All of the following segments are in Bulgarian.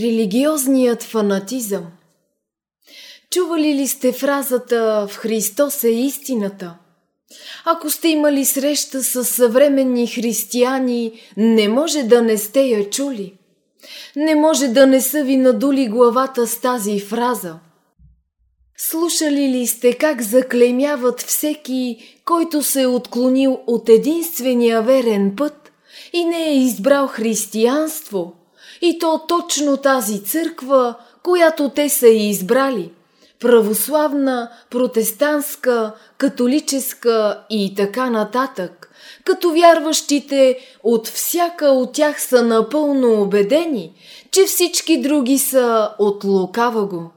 Религиозният фанатизъм Чували ли сте фразата «В Христос е истината»? Ако сте имали среща с съвременни християни, не може да не сте я чули. Не може да не са ви надули главата с тази фраза. Слушали ли сте как заклеймяват всеки, който се е отклонил от единствения верен път и не е избрал християнство – и то точно тази църква, която те са и избрали. Православна, протестантска, католическа и така нататък. Като вярващите от всяка от тях са напълно убедени, че всички други са от лукава го.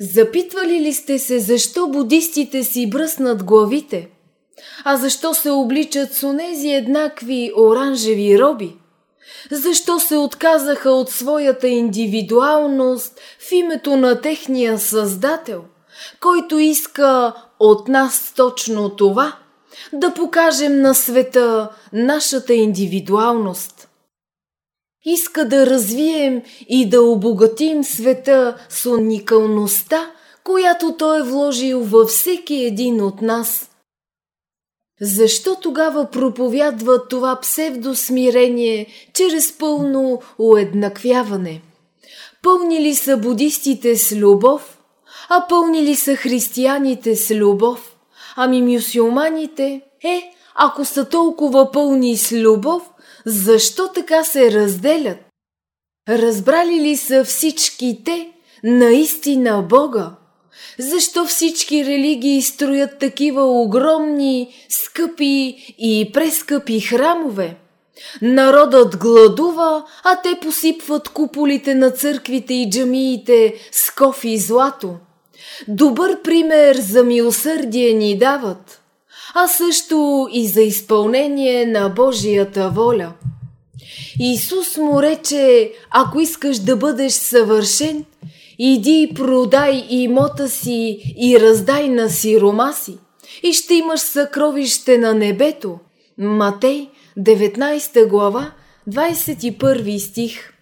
Запитвали ли сте се защо будистите си бръснат главите? А защо се обличат с онези еднакви оранжеви роби? Защо се отказаха от своята индивидуалност в името на техния Създател, който иска от нас точно това да покажем на света нашата индивидуалност? Иска да развием и да обогатим света с уникалността, която той е вложил във всеки един от нас – защо тогава проповядва това псевдосмирение чрез пълно уеднаквяване? Пълни ли са будистите с любов, а пълни ли са християните с любов? Ами мюсюлманите? Е, ако са толкова пълни с любов, защо така се разделят? Разбрали ли са всички те наистина Бога? Защо всички религии строят такива огромни, скъпи и прескъпи храмове? Народът гладува, а те посипват куполите на църквите и джамиите с кофи и злато. Добър пример за милосърдие ни дават, а също и за изпълнение на Божията воля. Исус му рече, ако искаш да бъдеш съвършен, Иди продай имота си и раздай на сирома си и ще имаш съкровище на небето. Матей, 19 глава, 21 стих.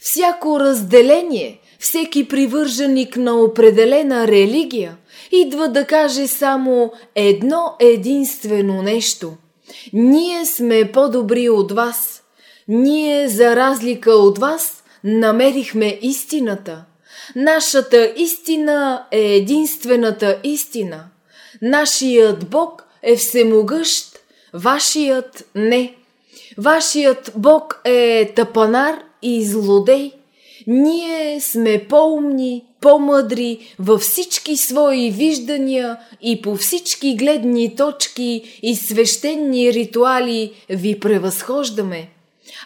Всяко разделение, всеки привърженик на определена религия идва да каже само едно единствено нещо. Ние сме по-добри от вас. Ние, за разлика от вас, намерихме истината – Нашата истина е единствената истина. Нашият Бог е всемогъщ, вашият не. Вашият Бог е тъпанар и злодей. Ние сме по-умни, по-мъдри във всички свои виждания и по всички гледни точки и свещени ритуали ви превъзхождаме.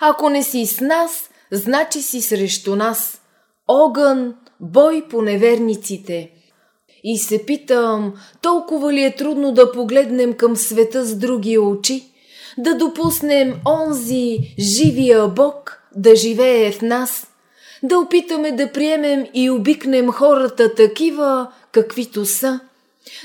Ако не си с нас, значи си срещу нас. Огън, бой по неверниците. И се питам, толкова ли е трудно да погледнем към света с други очи, да допуснем онзи живия Бог да живее в нас, да опитаме да приемем и обикнем хората такива, каквито са,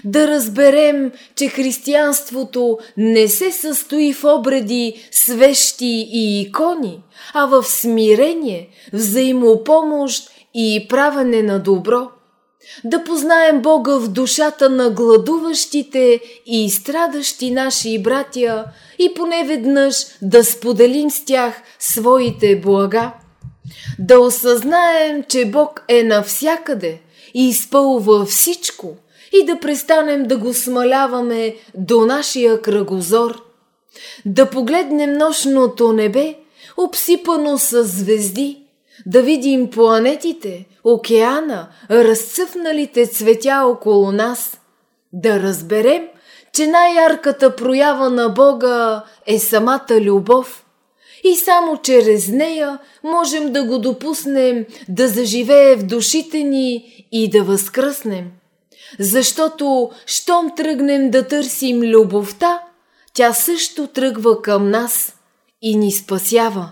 да разберем, че християнството не се състои в обреди, свещи и икони, а в смирение, взаимопомощ и правене на добро, да познаем Бога в душата на гладуващите и страдащи наши братя и поне веднъж да споделим с тях своите блага, да осъзнаем, че Бог е навсякъде и изпълва всичко и да престанем да го смаляваме до нашия кръгозор, да погледнем нощното небе, обсипано с звезди – да видим планетите, океана, разцъфналите цветя около нас, да разберем, че най-ярката проява на Бога е самата любов и само чрез нея можем да го допуснем да заживее в душите ни и да възкръснем. Защото, щом тръгнем да търсим любовта, тя също тръгва към нас и ни спасява.